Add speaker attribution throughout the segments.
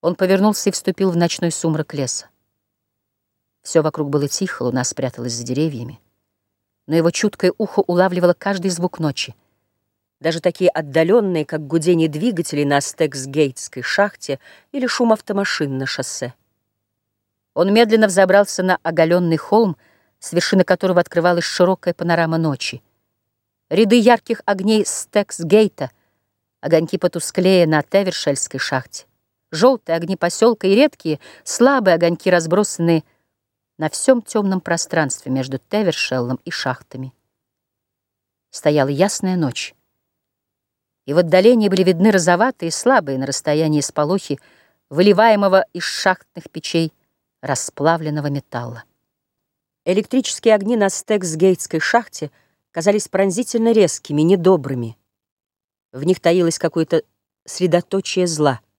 Speaker 1: Он повернулся и вступил в ночной сумрак леса. Все вокруг было тихо, луна спряталась за деревьями. Но его чуткое ухо улавливало каждый звук ночи. Даже такие отдаленные, как гудение двигателей на Стексгейтской шахте или шум автомашин на шоссе. Он медленно взобрался на оголенный холм, с вершины которого открывалась широкая панорама ночи. Ряды ярких огней Стексгейта, огоньки потусклее на Тевершельской шахте желтые огни поселка и редкие, слабые огоньки, разбросанные на всем темном пространстве между Тевершеллом и шахтами. Стояла ясная ночь, и в отдалении были видны розоватые, слабые на расстоянии сполохи, выливаемого из шахтных печей расплавленного металла. Электрические огни на Стексгейтской шахте казались пронзительно резкими, недобрыми. В них таилось какое-то средоточие зла —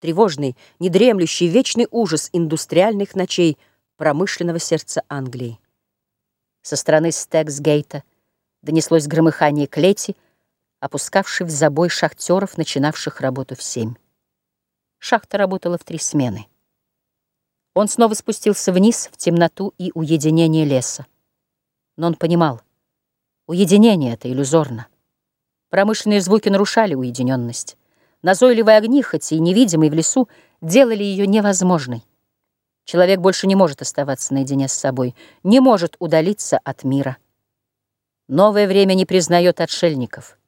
Speaker 1: тревожный, недремлющий, вечный ужас индустриальных ночей промышленного сердца Англии. Со стороны Стексгейта донеслось громыхание клети, опускавшей в забой шахтеров, начинавших работу в семь. Шахта работала в три смены. Он снова спустился вниз в темноту и уединение леса. Но он понимал, уединение — это иллюзорно. Промышленные звуки нарушали уединенность. Назойливые огни, хоть и невидимые в лесу, делали ее невозможной. Человек больше не может оставаться наедине с собой, не может удалиться от мира. Новое время не признает отшельников.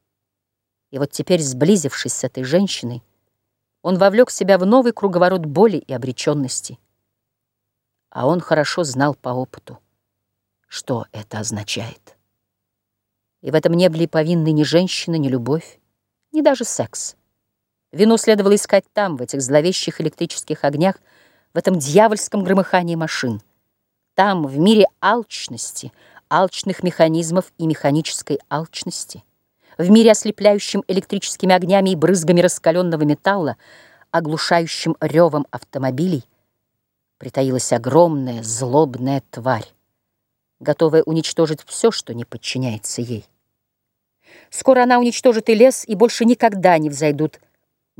Speaker 1: И вот теперь, сблизившись с этой женщиной, он вовлек себя в новый круговорот боли и обреченности. А он хорошо знал по опыту, что это означает. И в этом не были повинны ни женщина, ни любовь, ни даже секс. Вину следовало искать там, в этих зловещих электрических огнях, в этом дьявольском громыхании машин. Там, в мире алчности, алчных механизмов и механической алчности, в мире, ослепляющем электрическими огнями и брызгами раскаленного металла, оглушающим ревом автомобилей, притаилась огромная злобная тварь, готовая уничтожить все, что не подчиняется ей. Скоро она уничтожит и лес, и больше никогда не взойдут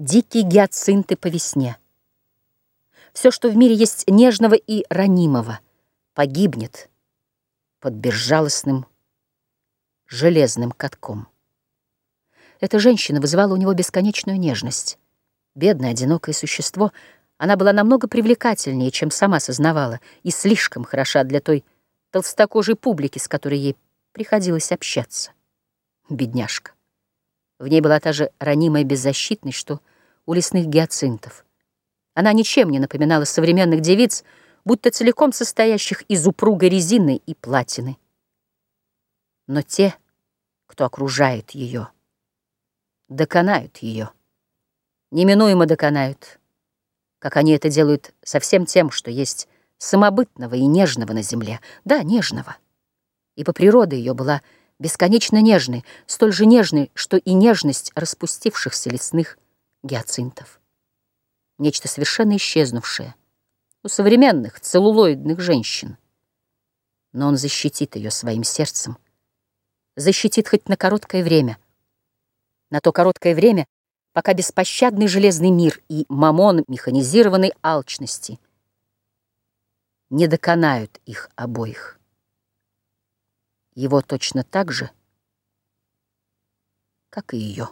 Speaker 1: дикие гиацинты по весне. Все, что в мире есть нежного и ранимого, погибнет под безжалостным железным катком. Эта женщина вызывала у него бесконечную нежность. Бедное, одинокое существо, она была намного привлекательнее, чем сама сознавала, и слишком хороша для той толстокожей публики, с которой ей приходилось общаться. Бедняжка. В ней была та же ранимая беззащитность, что у лесных гиацинтов. Она ничем не напоминала современных девиц, будто целиком состоящих из упругой резины и платины. Но те, кто окружает ее, доконают ее. Неминуемо доконают, как они это делают со всем тем, что есть самобытного и нежного на земле. Да, нежного. Ибо природа ее была бесконечно нежной, столь же нежной, что и нежность распустившихся лесных гиацинтов. Нечто совершенно исчезнувшее у современных целлулоидных женщин. Но он защитит ее своим сердцем. Защитит хоть на короткое время. На то короткое время, пока беспощадный железный мир и мамон механизированной алчности не доконают их обоих. Его точно так же, как и ее.